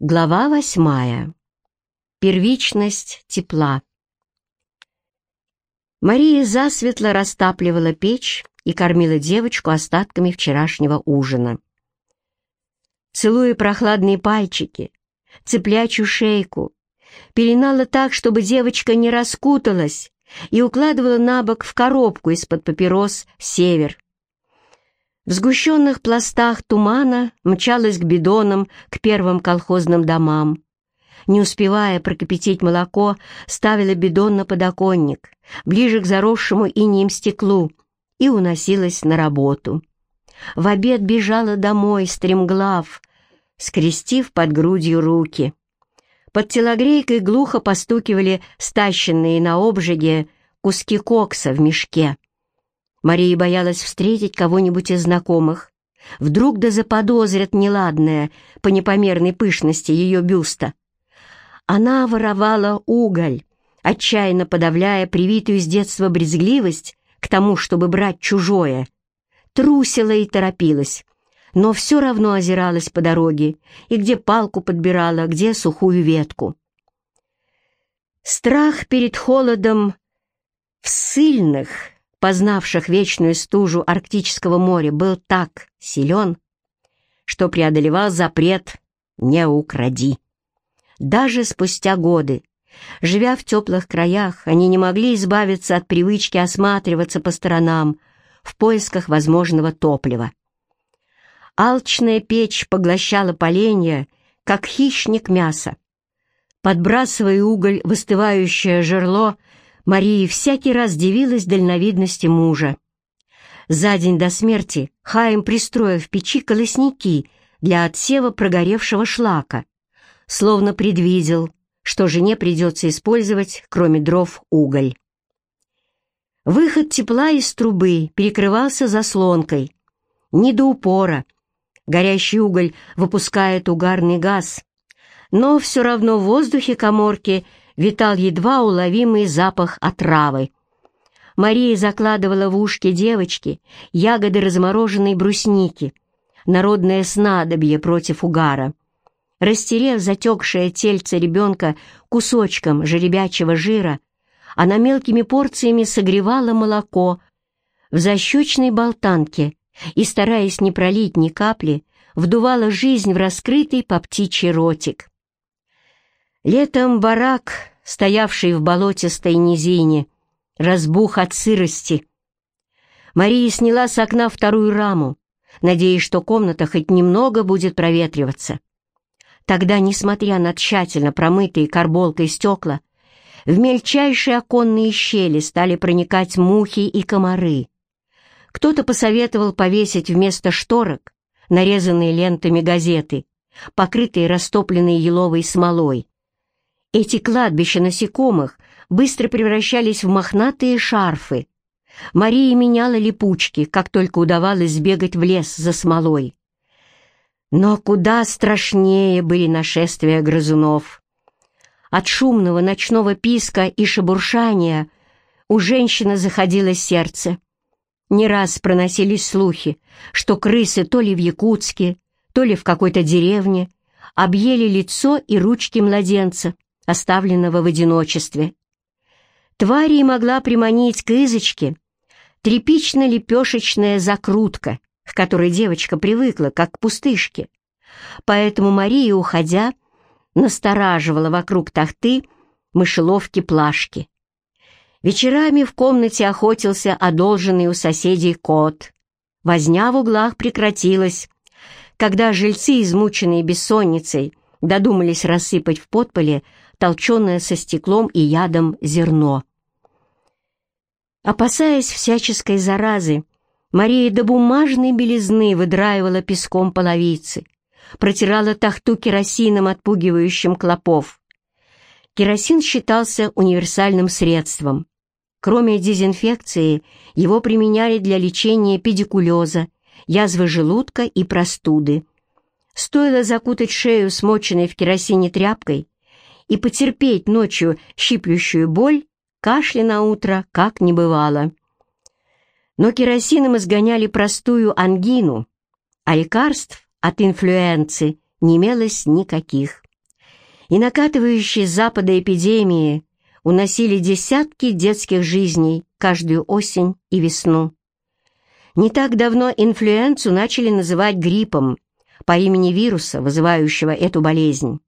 Глава восьмая. Первичность тепла. Мария засветло растапливала печь и кормила девочку остатками вчерашнего ужина. Целуя прохладные пальчики, цеплячую шейку, пеленала так, чтобы девочка не раскуталась, и укладывала на бок в коробку из-под папирос «Север». В сгущенных пластах тумана мчалась к бидонам, к первым колхозным домам. Не успевая прокипятить молоко, ставила бидон на подоконник, ближе к заросшему инеем стеклу, и уносилась на работу. В обед бежала домой, стремглав, скрестив под грудью руки. Под телогрейкой глухо постукивали стащенные на обжиге куски кокса в мешке. Мария боялась встретить кого-нибудь из знакомых. Вдруг да заподозрят неладное по непомерной пышности ее бюста. Она воровала уголь, отчаянно подавляя привитую с детства брезгливость к тому, чтобы брать чужое. Трусила и торопилась, но все равно озиралась по дороге, и где палку подбирала, где сухую ветку. Страх перед холодом в сильных, познавших вечную стужу Арктического моря, был так силен, что преодолевал запрет «не укради». Даже спустя годы, живя в теплых краях, они не могли избавиться от привычки осматриваться по сторонам в поисках возможного топлива. Алчная печь поглощала поленья, как хищник мяса. Подбрасывая уголь в остывающее жерло, Мария всякий раз дивилась дальновидности мужа. За день до смерти Хаим пристроил в печи колосники для отсева прогоревшего шлака, словно предвидел, что жене придется использовать, кроме дров, уголь. Выход тепла из трубы перекрывался заслонкой. Не до упора. Горящий уголь выпускает угарный газ. Но все равно в воздухе коморки витал едва уловимый запах отравы. Мария закладывала в ушки девочки ягоды размороженной брусники, народное снадобье против угара. Растерев затекшее тельце ребенка кусочком жеребячего жира, она мелкими порциями согревала молоко в защечной болтанке и, стараясь не пролить ни капли, вдувала жизнь в раскрытый по птичий ротик. Летом барак, стоявший в болотистой низине, разбух от сырости. Мария сняла с окна вторую раму, надеясь, что комната хоть немного будет проветриваться. Тогда, несмотря на тщательно промытые карболкой стекла, в мельчайшие оконные щели стали проникать мухи и комары. Кто-то посоветовал повесить вместо шторок нарезанные лентами газеты, покрытые растопленной еловой смолой. Эти кладбища насекомых быстро превращались в мохнатые шарфы. Мария меняла липучки, как только удавалось сбегать в лес за смолой. Но куда страшнее были нашествия грызунов. От шумного ночного писка и шебуршания у женщины заходило сердце. Не раз проносились слухи, что крысы то ли в Якутске, то ли в какой-то деревне объели лицо и ручки младенца оставленного в одиночестве. Твари могла приманить к изочке тряпично-лепешечная закрутка, к которой девочка привыкла, как к пустышке. Поэтому Мария, уходя, настораживала вокруг тахты мышеловки-плашки. Вечерами в комнате охотился одолженный у соседей кот. Возня в углах прекратилась, когда жильцы, измученные бессонницей, додумались рассыпать в подполе толченое со стеклом и ядом зерно. Опасаясь всяческой заразы, Мария до бумажной белизны выдраивала песком половицы, протирала тахту керосином, отпугивающим клопов. Керосин считался универсальным средством. Кроме дезинфекции, его применяли для лечения педикулеза, язвы желудка и простуды. Стоило закутать шею, смоченной в керосине тряпкой, и потерпеть ночью щиплющую боль, кашля на утро как не бывало. Но керосином изгоняли простую ангину, а лекарств от инфлюенции не имелось никаких. и накатывающие с запада эпидемии уносили десятки детских жизней каждую осень и весну. Не так давно инфлюенцию начали называть гриппом по имени вируса, вызывающего эту болезнь.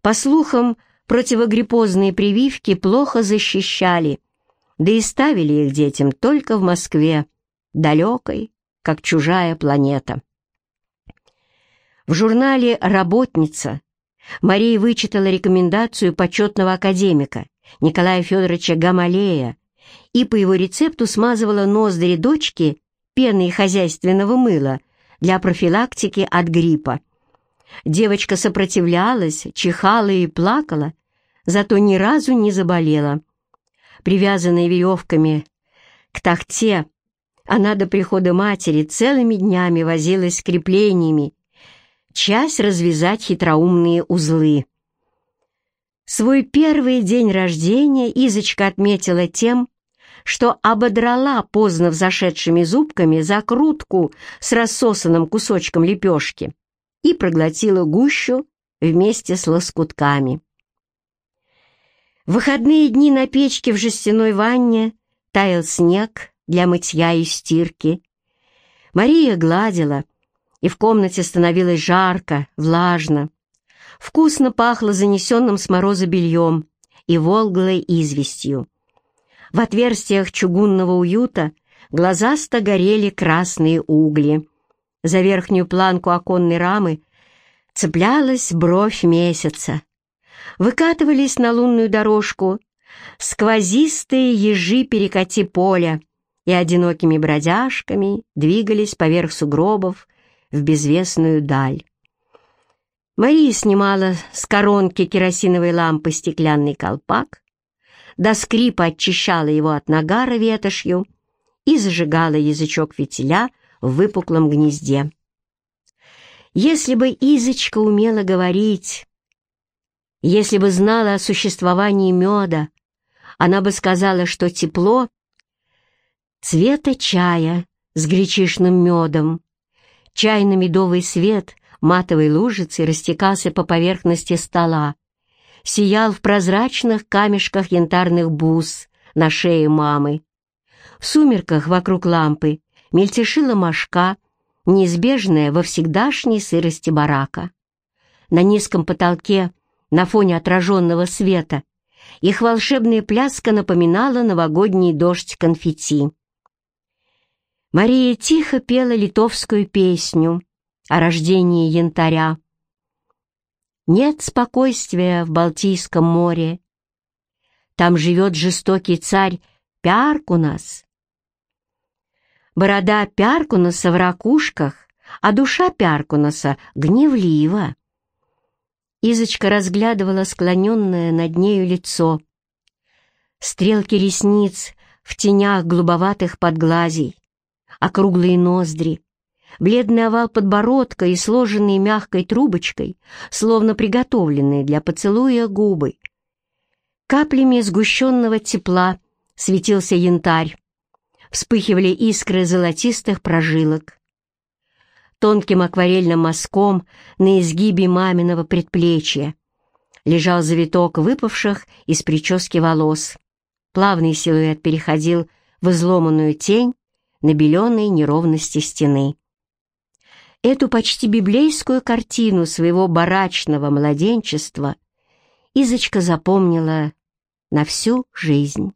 По слухам, противогриппозные прививки плохо защищали, да и ставили их детям только в Москве, далекой, как чужая планета. В журнале «Работница» Мария вычитала рекомендацию почетного академика Николая Федоровича Гамалея и по его рецепту смазывала ноздри дочки пеной хозяйственного мыла для профилактики от гриппа. Девочка сопротивлялась, чихала и плакала, зато ни разу не заболела. Привязанная веревками к тахте, она до прихода матери целыми днями возилась с креплениями, часть развязать хитроумные узлы. Свой первый день рождения Изочка отметила тем, что ободрала поздно взошедшими зубками закрутку с рассосанным кусочком лепешки и проглотила гущу вместе с лоскутками. В выходные дни на печке в жестяной ванне таял снег для мытья и стирки. Мария гладила, и в комнате становилось жарко, влажно. Вкусно пахло занесенным с мороза бельем и волглой известью. В отверстиях чугунного уюта глазасто горели красные угли. За верхнюю планку оконной рамы цеплялась бровь месяца. Выкатывались на лунную дорожку сквозистые ежи перекати поля и одинокими бродяжками двигались поверх сугробов в безвестную даль. Мария снимала с коронки керосиновой лампы стеклянный колпак, до скрипа очищала его от нагара ветошью и зажигала язычок фитиля в выпуклом гнезде. Если бы Изочка умела говорить, если бы знала о существовании меда, она бы сказала, что тепло цвета чая с гречишным медом, чайно-медовый свет матовой лужицы растекался по поверхности стола, сиял в прозрачных камешках янтарных бус на шее мамы. В сумерках вокруг лампы мельтешила мошка, неизбежная во всегдашней сырости барака. На низком потолке, на фоне отраженного света, их волшебная пляска напоминала новогодний дождь конфетти. Мария тихо пела литовскую песню о рождении янтаря, нет спокойствия в Балтийском море. Там живет жестокий царь Пяркунас. Борода Пяркунаса в ракушках, а душа Пяркунаса гневлива. Изочка разглядывала склоненное над нею лицо. Стрелки ресниц в тенях голубоватых подглазий, округлые ноздри, бледный овал подбородка и сложенные мягкой трубочкой, словно приготовленные для поцелуя губы. Каплями сгущенного тепла светился янтарь, вспыхивали искры золотистых прожилок. Тонким акварельным мазком на изгибе маминого предплечья лежал завиток выпавших из прически волос. Плавный силуэт переходил в изломанную тень на беленой неровности стены. Эту почти библейскую картину своего барачного младенчества Изочка запомнила на всю жизнь.